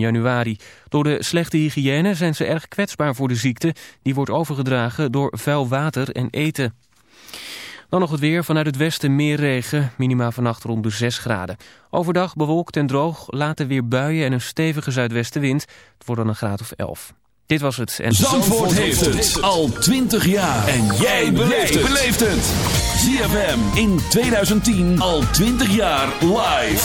januari. Door de slechte hygiëne zijn ze erg kwetsbaar voor de ziekte. Die wordt overgedragen door vuil water en eten. Dan nog het weer. Vanuit het westen meer regen. Minima vannacht rond de 6 graden. Overdag bewolkt en droog. Later weer buien en een stevige zuidwestenwind. Het wordt dan een graad of 11. Dit was het. En Zandvoort, heeft het al 20 jaar. En jij beleeft het. ZFM in 2010 al 20 jaar live.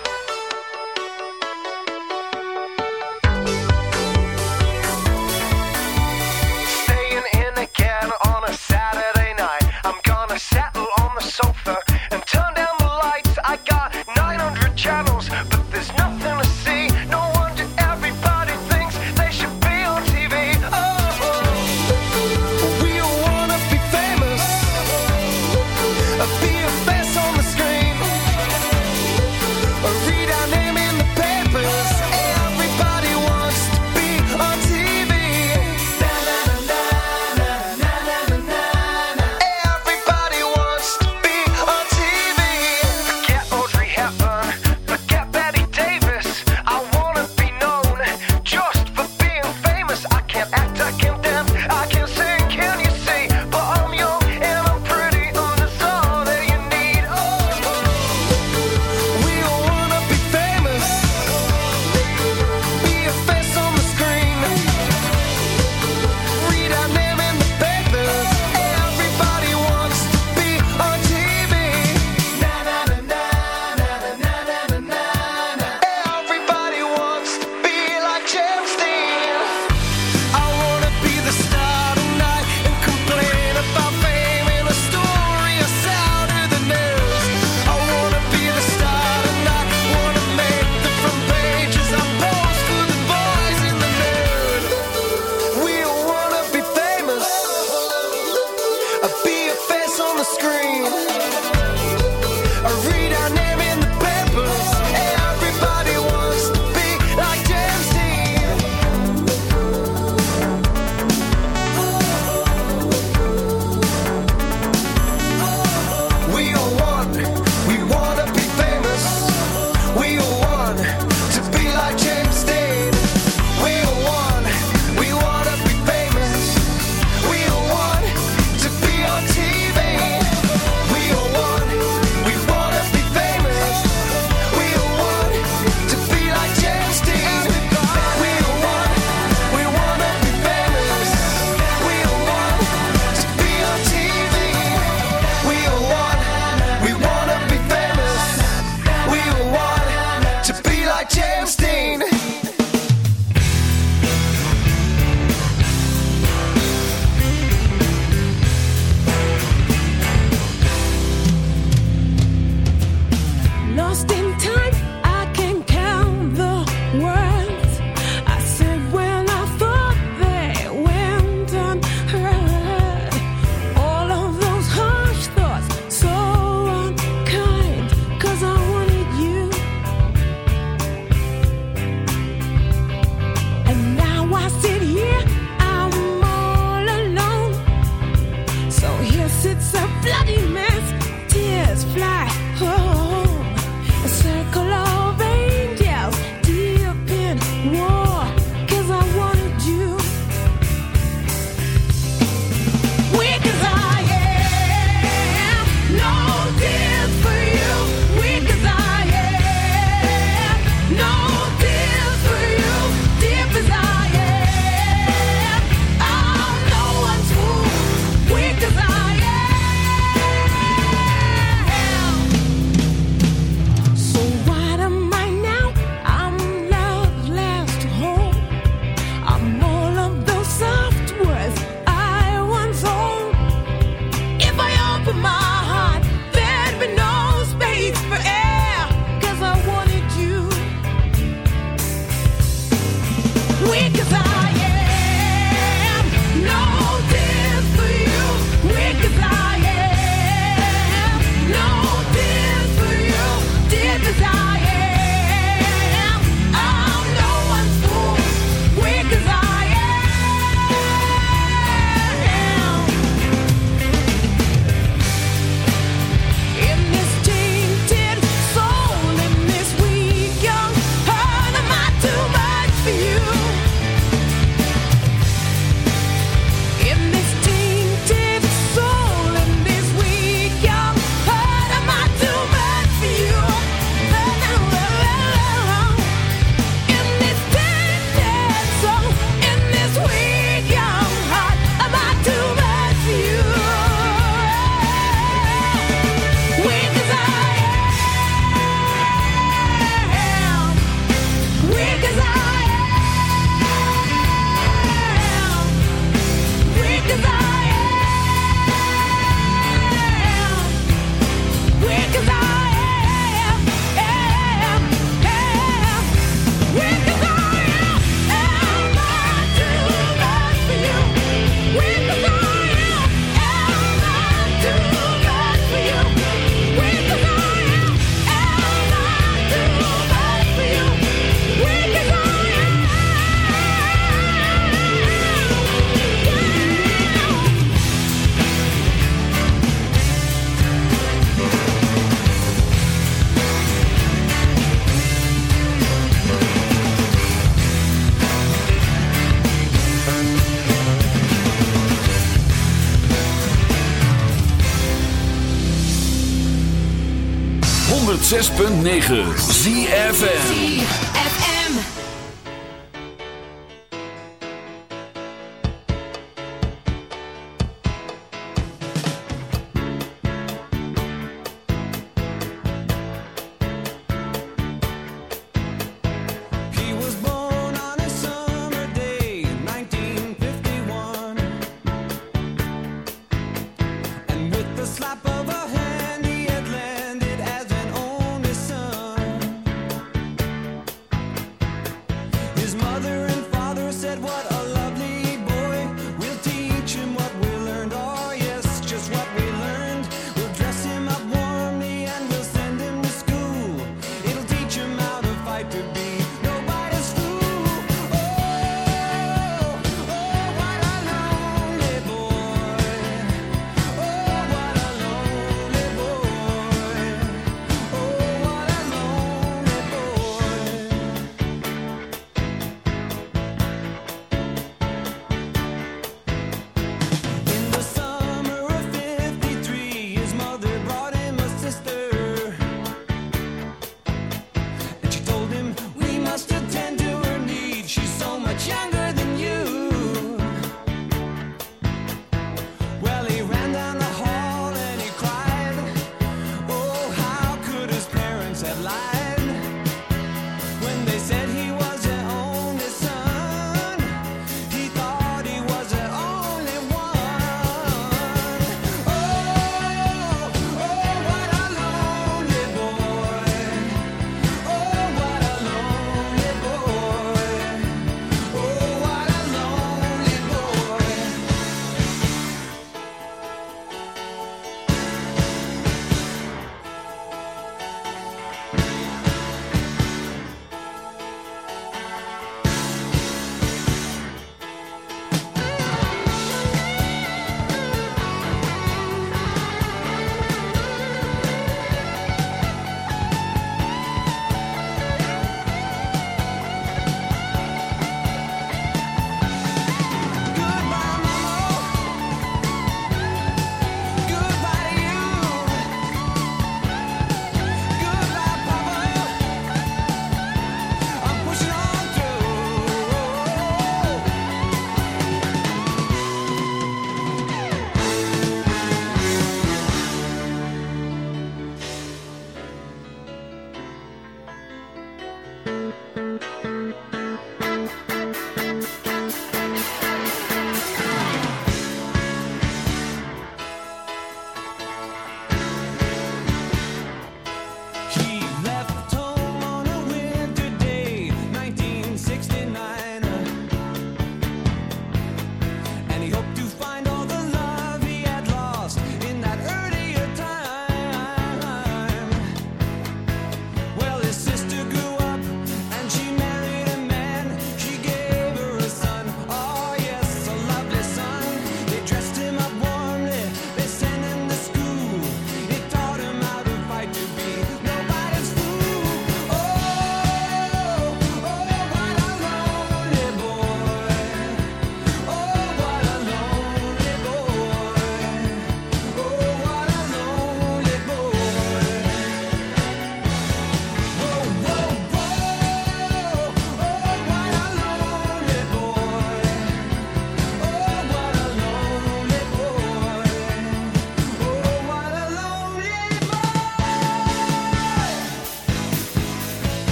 106.9 ZFM.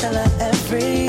tell her every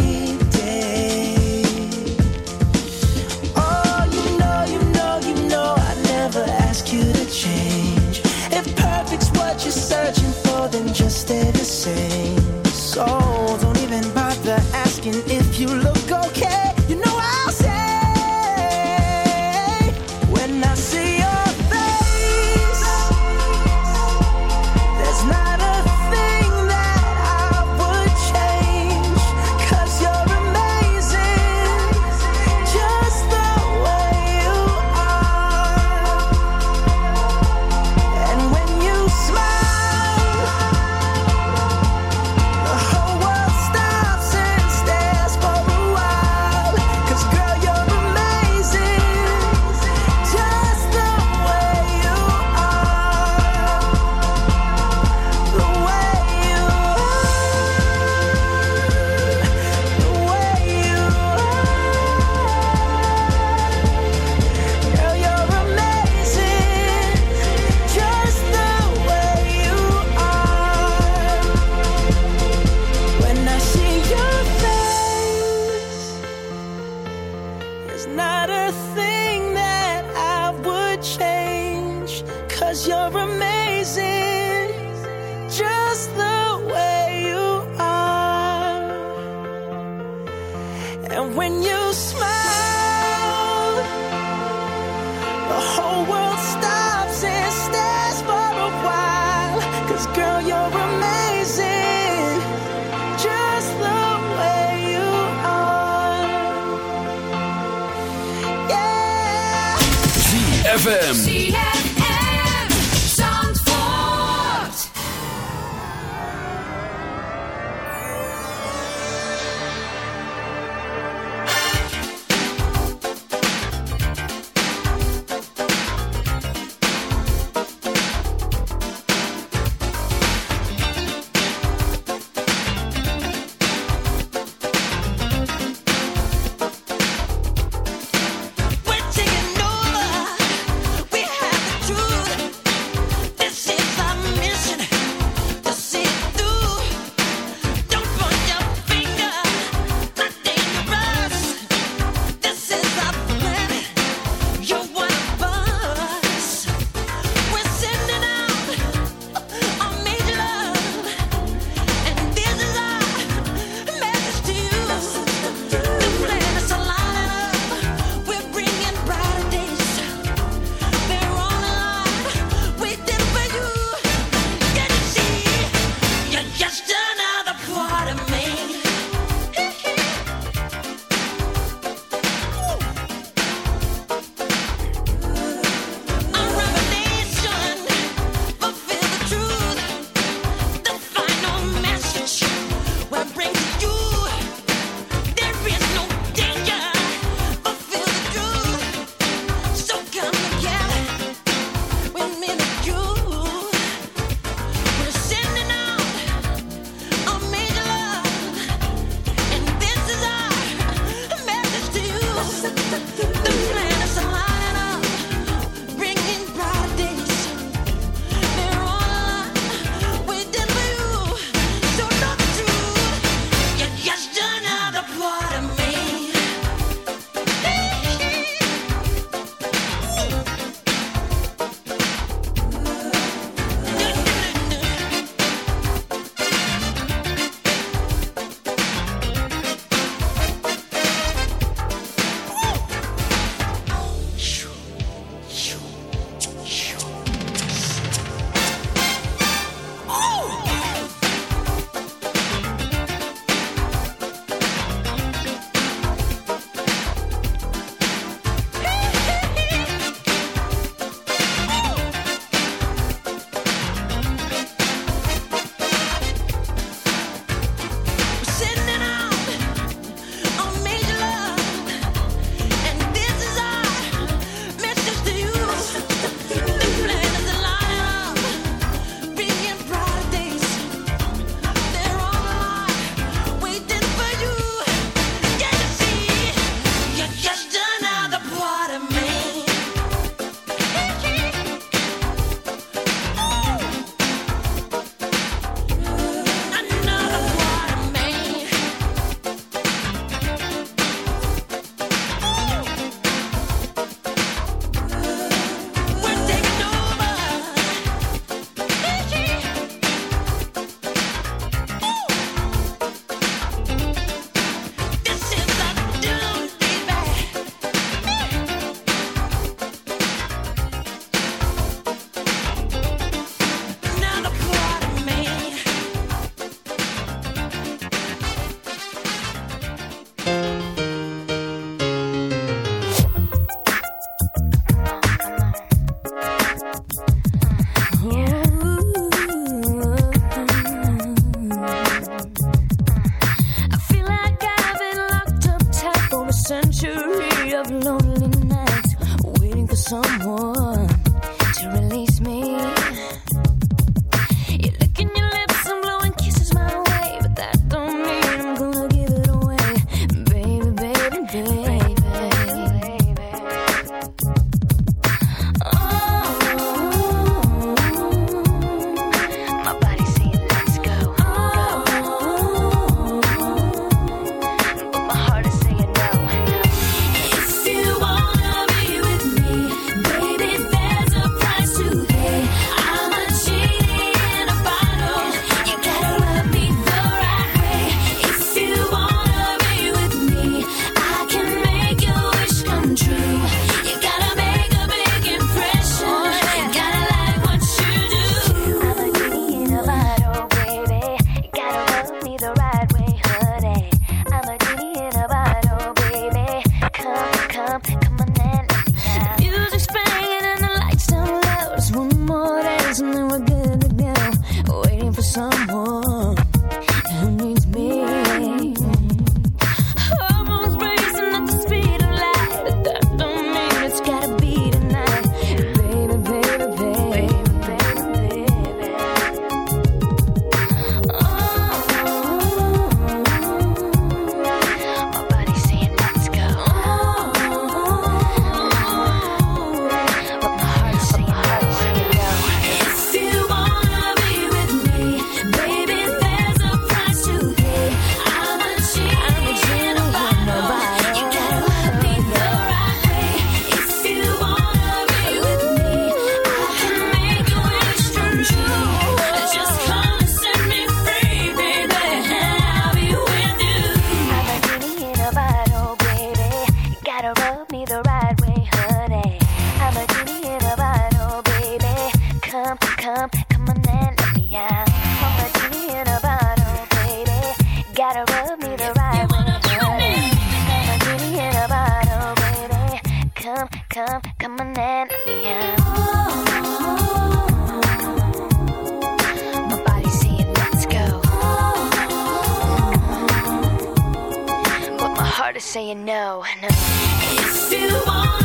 To saying no, no.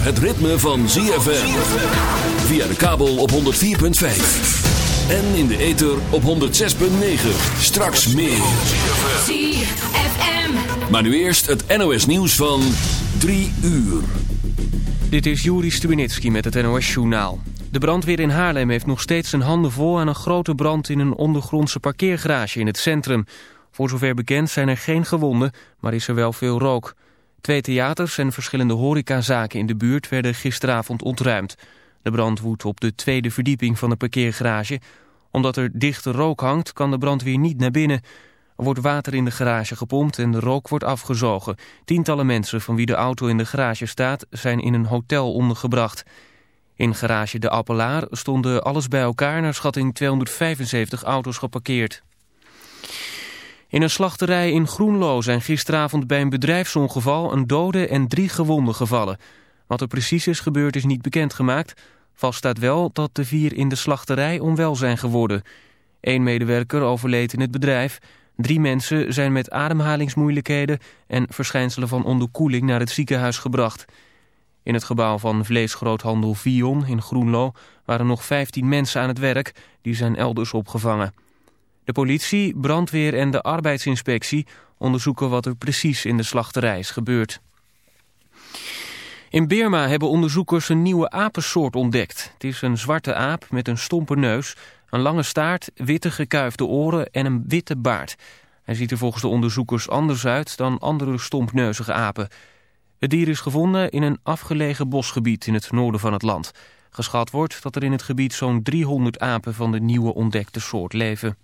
Zover het ritme van ZFM. Via de kabel op 104.5. En in de ether op 106.9. Straks meer. ZFM. Maar nu eerst het NOS nieuws van 3 uur. Dit is Juri Stubenitski met het NOS-journaal. De brandweer in Haarlem heeft nog steeds zijn handen vol aan een grote brand in een ondergrondse parkeergarage in het centrum. Voor zover bekend zijn er geen gewonden, maar is er wel veel rook. Twee theaters en verschillende horecazaken in de buurt werden gisteravond ontruimd. De brand woedt op de tweede verdieping van de parkeergarage. Omdat er dichte rook hangt, kan de brandweer niet naar binnen. Er wordt water in de garage gepompt en de rook wordt afgezogen. Tientallen mensen van wie de auto in de garage staat zijn in een hotel ondergebracht. In garage De Appelaar stonden alles bij elkaar naar schatting 275 auto's geparkeerd. In een slachterij in Groenlo zijn gisteravond bij een bedrijfsongeval een dode en drie gewonden gevallen. Wat er precies is gebeurd is niet bekendgemaakt. Vast staat wel dat de vier in de slachterij onwel zijn geworden. Eén medewerker overleed in het bedrijf. Drie mensen zijn met ademhalingsmoeilijkheden en verschijnselen van onderkoeling naar het ziekenhuis gebracht. In het gebouw van vleesgroothandel Vion in Groenlo waren nog 15 mensen aan het werk. Die zijn elders opgevangen. De politie, brandweer en de arbeidsinspectie onderzoeken wat er precies in de slachterij is gebeurd. In Birma hebben onderzoekers een nieuwe apensoort ontdekt. Het is een zwarte aap met een stompe neus, een lange staart, witte gekuifde oren en een witte baard. Hij ziet er volgens de onderzoekers anders uit dan andere stompneuzige apen. Het dier is gevonden in een afgelegen bosgebied in het noorden van het land. Geschat wordt dat er in het gebied zo'n 300 apen van de nieuwe ontdekte soort leven.